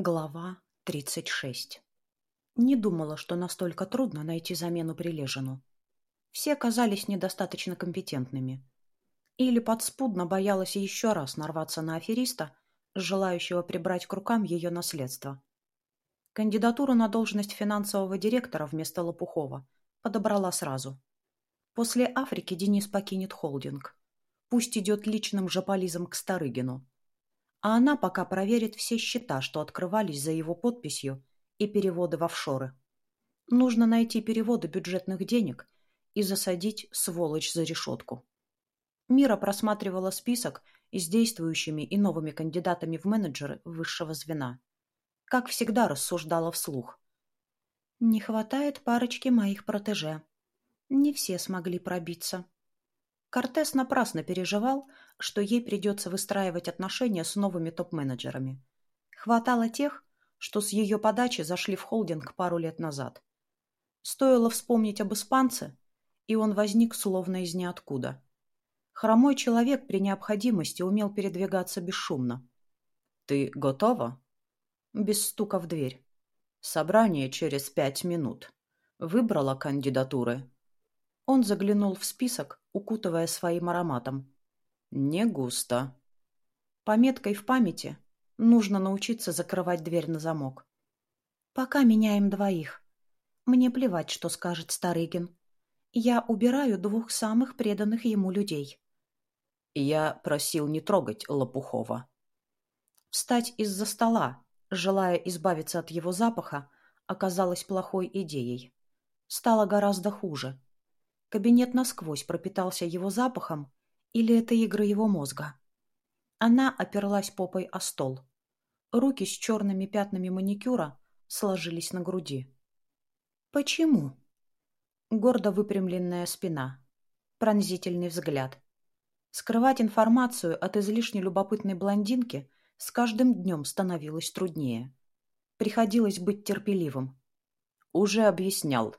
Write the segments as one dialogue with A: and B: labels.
A: Глава 36 Не думала, что настолько трудно найти замену Прилежину. Все казались недостаточно компетентными. Или подспудно боялась еще раз нарваться на афериста, желающего прибрать к рукам ее наследство. Кандидатуру на должность финансового директора вместо Лопухова подобрала сразу. После Африки Денис покинет холдинг. Пусть идет личным жополизом к Старыгину а она пока проверит все счета, что открывались за его подписью, и переводы в офшоры. Нужно найти переводы бюджетных денег и засадить сволочь за решетку. Мира просматривала список с действующими и новыми кандидатами в менеджеры высшего звена. Как всегда рассуждала вслух. Не хватает парочки моих протеже. Не все смогли пробиться. Кортес напрасно переживал, что ей придется выстраивать отношения с новыми топ-менеджерами. Хватало тех, что с ее подачи зашли в холдинг пару лет назад. Стоило вспомнить об испанце, и он возник словно из ниоткуда. Хромой человек при необходимости умел передвигаться бесшумно. «Ты готова?» Без стука в дверь. «Собрание через пять минут. Выбрала кандидатуры?» Он заглянул в список, укутывая своим ароматом. Не густо. Пометкой в памяти нужно научиться закрывать дверь на замок. Пока меняем двоих. Мне плевать, что скажет Старыгин. Я убираю двух самых преданных ему людей. Я просил не трогать Лопухова. Встать из-за стола, желая избавиться от его запаха, оказалось плохой идеей. Стало гораздо хуже. Кабинет насквозь пропитался его запахом, или это игры его мозга? Она оперлась попой о стол. Руки с черными пятнами маникюра сложились на груди. «Почему?» Гордо выпрямленная спина. Пронзительный взгляд. Скрывать информацию от излишне любопытной блондинки с каждым днем становилось труднее. Приходилось быть терпеливым. «Уже объяснял»,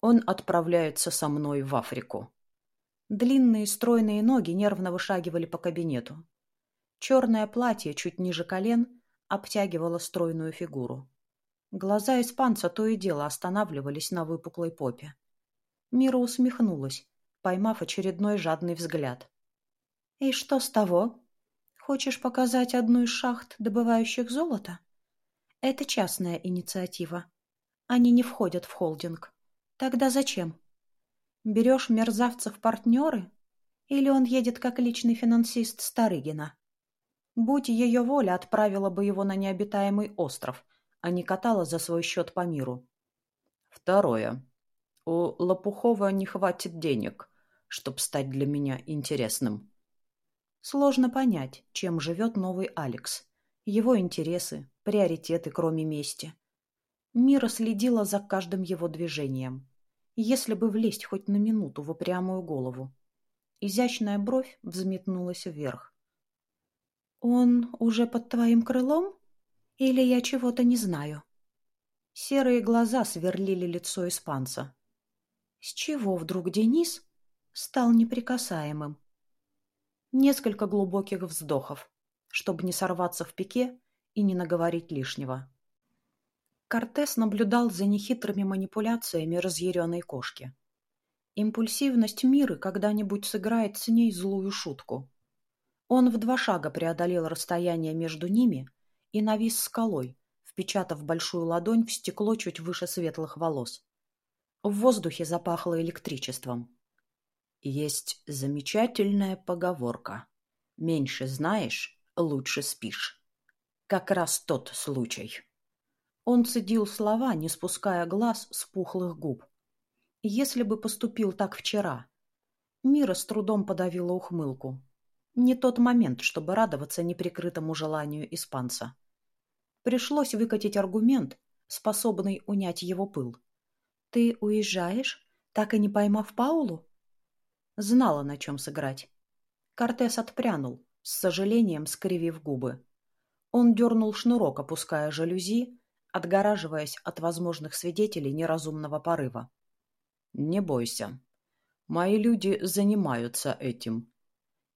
A: он отправляется со мной в Африку. Длинные стройные ноги нервно вышагивали по кабинету. Черное платье чуть ниже колен обтягивало стройную фигуру. Глаза испанца то и дело останавливались на выпуклой попе. Мира усмехнулась, поймав очередной жадный взгляд. «И что с того? Хочешь показать одну из шахт, добывающих золото? Это частная инициатива. Они не входят в холдинг. Тогда зачем? Берешь мерзавца в партнеры? Или он едет как личный финансист Старыгина? Будь ее воля, отправила бы его на необитаемый остров, а не катала за свой счет по миру. Второе. У Лопухова не хватит денег, чтобы стать для меня интересным. Сложно понять, чем живет новый Алекс. Его интересы, приоритеты, кроме мести. Мира следила за каждым его движением. Если бы влезть хоть на минуту в упрямую голову. Изящная бровь взметнулась вверх. «Он уже под твоим крылом? Или я чего-то не знаю?» Серые глаза сверлили лицо испанца. С чего вдруг Денис стал неприкасаемым? Несколько глубоких вздохов, чтобы не сорваться в пике и не наговорить лишнего. Кортес наблюдал за нехитрыми манипуляциями разъяренной кошки. Импульсивность Миры когда-нибудь сыграет с ней злую шутку. Он в два шага преодолел расстояние между ними и навис скалой, впечатав большую ладонь в стекло чуть выше светлых волос. В воздухе запахло электричеством. Есть замечательная поговорка. Меньше знаешь, лучше спишь. Как раз тот случай. Он цедил слова, не спуская глаз с пухлых губ. Если бы поступил так вчера. Мира с трудом подавила ухмылку. Не тот момент, чтобы радоваться неприкрытому желанию испанца. Пришлось выкатить аргумент, способный унять его пыл. «Ты уезжаешь, так и не поймав Паулу?» Знала, на чем сыграть. Кортес отпрянул, с сожалением скривив губы. Он дернул шнурок, опуская жалюзи, отгораживаясь от возможных свидетелей неразумного порыва. «Не бойся. Мои люди занимаются этим».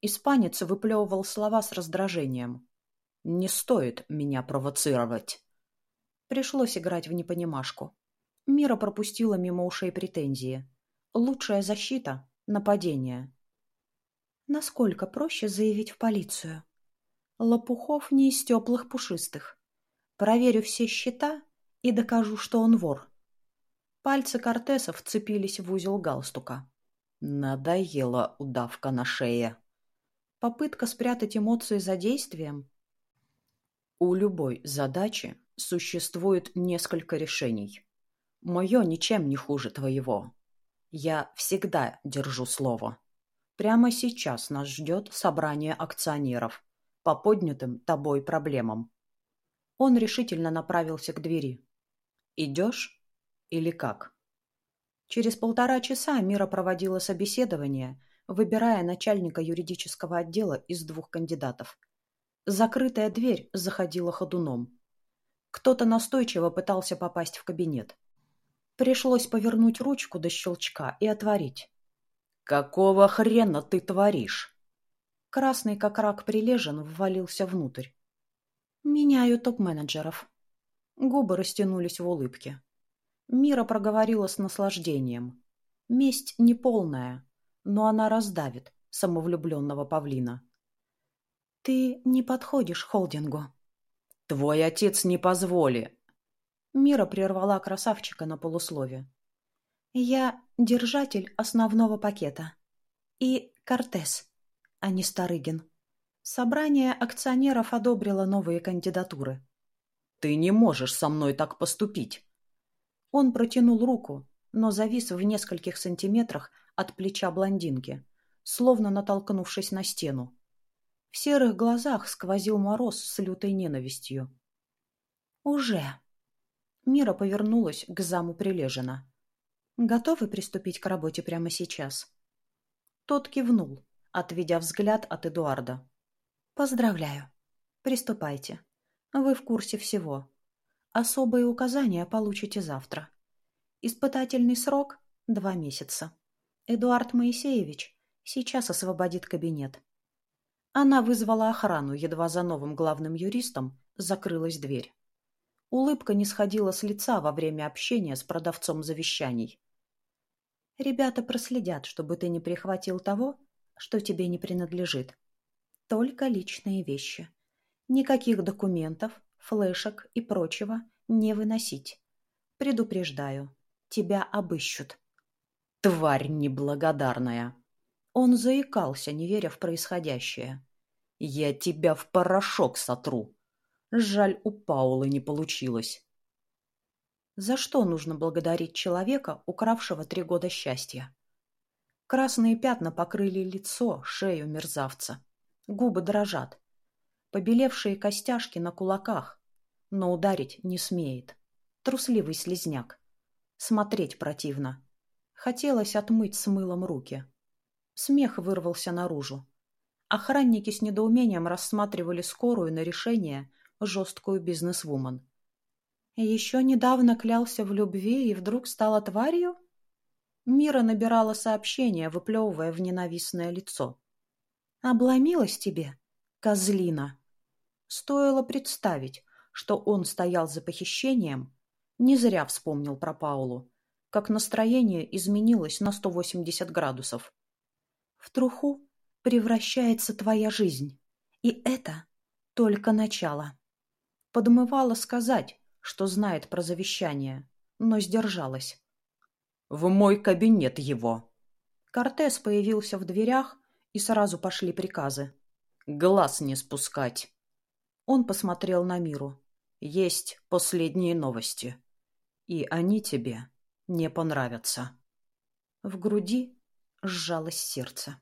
A: Испанец выплевывал слова с раздражением. «Не стоит меня провоцировать. Пришлось играть в непонимашку. Мира пропустила мимо ушей претензии. Лучшая защита — нападение. Насколько проще заявить в полицию? Лопухов не из теплых пушистых. Проверю все счета и докажу, что он вор. Пальцы Кортеса вцепились в узел галстука. Надоела удавка на шее. Попытка спрятать эмоции за действием. У любой задачи существует несколько решений. Мое ничем не хуже твоего. Я всегда держу слово. Прямо сейчас нас ждет собрание акционеров по поднятым тобой проблемам. Он решительно направился к двери. «Идешь или как?» Через полтора часа Мира проводила собеседование, выбирая начальника юридического отдела из двух кандидатов. Закрытая дверь заходила ходуном. Кто-то настойчиво пытался попасть в кабинет. Пришлось повернуть ручку до щелчка и отворить. «Какого хрена ты творишь?» Красный как рак прилежен ввалился внутрь. «Меняю топ-менеджеров». Губы растянулись в улыбке. Мира проговорила с наслаждением. Месть неполная, но она раздавит самовлюбленного павлина. «Ты не подходишь холдингу». «Твой отец не позволи». Мира прервала красавчика на полуслове. «Я держатель основного пакета. И Кортес, а не Старыгин. Собрание акционеров одобрило новые кандидатуры». «Ты не можешь со мной так поступить». Он протянул руку, но завис в нескольких сантиметрах от плеча блондинки, словно натолкнувшись на стену. В серых глазах сквозил мороз с лютой ненавистью. «Уже!» Мира повернулась к заму Прилежина. «Готовы приступить к работе прямо сейчас?» Тот кивнул, отведя взгляд от Эдуарда. «Поздравляю. Приступайте. Вы в курсе всего. Особые указания получите завтра. Испытательный срок – два месяца. Эдуард Моисеевич сейчас освободит кабинет. Она вызвала охрану, едва за новым главным юристом закрылась дверь. Улыбка не сходила с лица во время общения с продавцом завещаний. «Ребята проследят, чтобы ты не прихватил того, что тебе не принадлежит. Только личные вещи. Никаких документов, флешек и прочего не выносить. Предупреждаю, тебя обыщут. Тварь неблагодарная. Он заикался, не веря в происходящее. Я тебя в порошок сотру. Жаль, у Паулы не получилось. За что нужно благодарить человека, укравшего три года счастья? Красные пятна покрыли лицо, шею мерзавца. Губы дрожат побелевшие костяшки на кулаках, но ударить не смеет. Трусливый слезняк. Смотреть противно. Хотелось отмыть с мылом руки. Смех вырвался наружу. Охранники с недоумением рассматривали скорую на решение жесткую бизнесвумен. Еще недавно клялся в любви и вдруг стала тварью? Мира набирала сообщение, выплевывая в ненавистное лицо. «Обломилась тебе, козлина!» Стоило представить, что он стоял за похищением, не зря вспомнил про Паулу, как настроение изменилось на 180 градусов. В труху превращается твоя жизнь, и это только начало. Подмывала сказать, что знает про завещание, но сдержалась. «В мой кабинет его!» Кортес появился в дверях, и сразу пошли приказы. «Глаз не спускать!» Он посмотрел на Миру. «Есть последние новости. И они тебе не понравятся». В груди сжалось сердце.